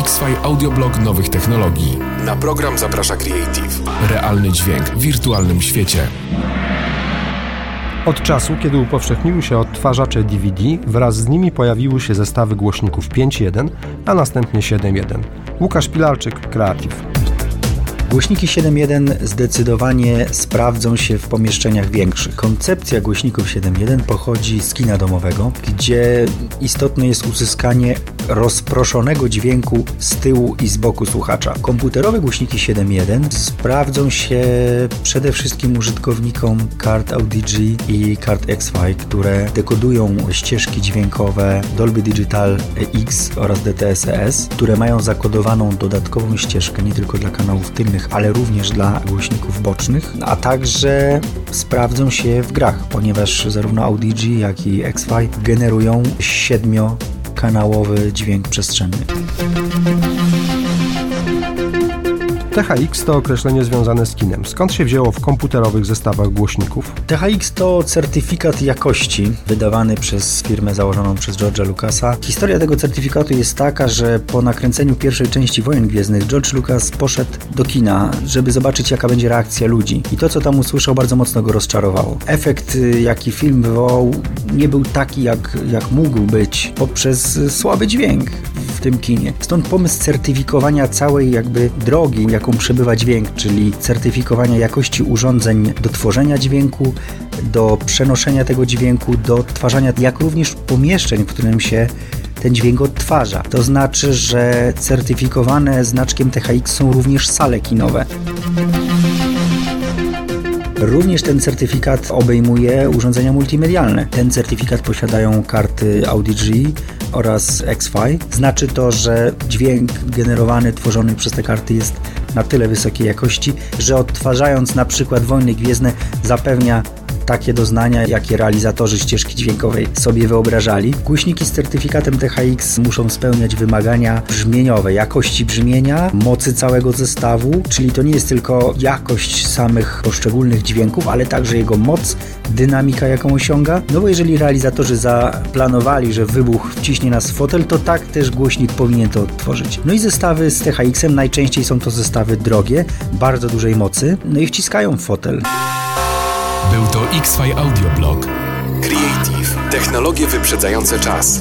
X-Fi Audioblog nowych technologii. Na program zaprasza Creative. Realny dźwięk w wirtualnym świecie. Od czasu, kiedy upowszechniły się odtwarzacze DVD, wraz z nimi pojawiły się zestawy głośników 5.1, a następnie 7.1. Łukasz Pilarczyk, Creative. Głośniki 7.1 zdecydowanie sprawdzą się w pomieszczeniach większych. Koncepcja głośników 7.1 pochodzi z kina domowego, gdzie istotne jest uzyskanie rozproszonego dźwięku z tyłu i z boku słuchacza. Komputerowe głośniki 7.1 sprawdzą się przede wszystkim użytkownikom kart Audi-G i kart X-Fi, które dekodują ścieżki dźwiękowe Dolby Digital X oraz DTS-S, które mają zakodowaną dodatkową ścieżkę nie tylko dla kanałów tylnych, ale również dla głośników bocznych, a także sprawdzą się w grach, ponieważ zarówno Audi-G, jak i X-Fi generują siedmiokanałowy dźwięk przestrzenny. THX to określenie związane z kinem. Skąd się wzięło w komputerowych zestawach głośników? THX to certyfikat jakości wydawany przez firmę założoną przez George'a Lucasa. Historia tego certyfikatu jest taka, że po nakręceniu pierwszej części Wojen Gwiezdnych George Lucas poszedł do kina, żeby zobaczyć jaka będzie reakcja ludzi. I to, co tam usłyszał, bardzo mocno go rozczarowało. Efekt, y, jaki film wywołał, nie był taki, jak, jak mógł być poprzez słaby dźwięk tym kinie. Stąd pomysł certyfikowania całej jakby drogi, jaką przebywa dźwięk, czyli certyfikowania jakości urządzeń do tworzenia dźwięku, do przenoszenia tego dźwięku, do odtwarzania, jak również pomieszczeń, w którym się ten dźwięk odtwarza. To znaczy, że certyfikowane znaczkiem THX są również sale kinowe. Również ten certyfikat obejmuje urządzenia multimedialne. Ten certyfikat posiadają karty Audi-G oraz X-Fi. Znaczy to, że dźwięk generowany, tworzony przez te karty jest na tyle wysokiej jakości, że odtwarzając na przykład Wojny Gwiezdne zapewnia takie doznania, jakie realizatorzy ścieżki dźwiękowej sobie wyobrażali. Głośniki z certyfikatem THX muszą spełniać wymagania brzmieniowe, jakości brzmienia, mocy całego zestawu, czyli to nie jest tylko jakość samych poszczególnych dźwięków, ale także jego moc, dynamika, jaką osiąga. No bo jeżeli realizatorzy zaplanowali, że wybuch wciśnie nas w fotel, to tak też głośnik powinien to odtworzyć. No i zestawy z THX-em najczęściej są to zestawy drogie, bardzo dużej mocy, no i wciskają w fotel. Był to X-Fi Audioblog. Creative. Technologie wyprzedzające czas.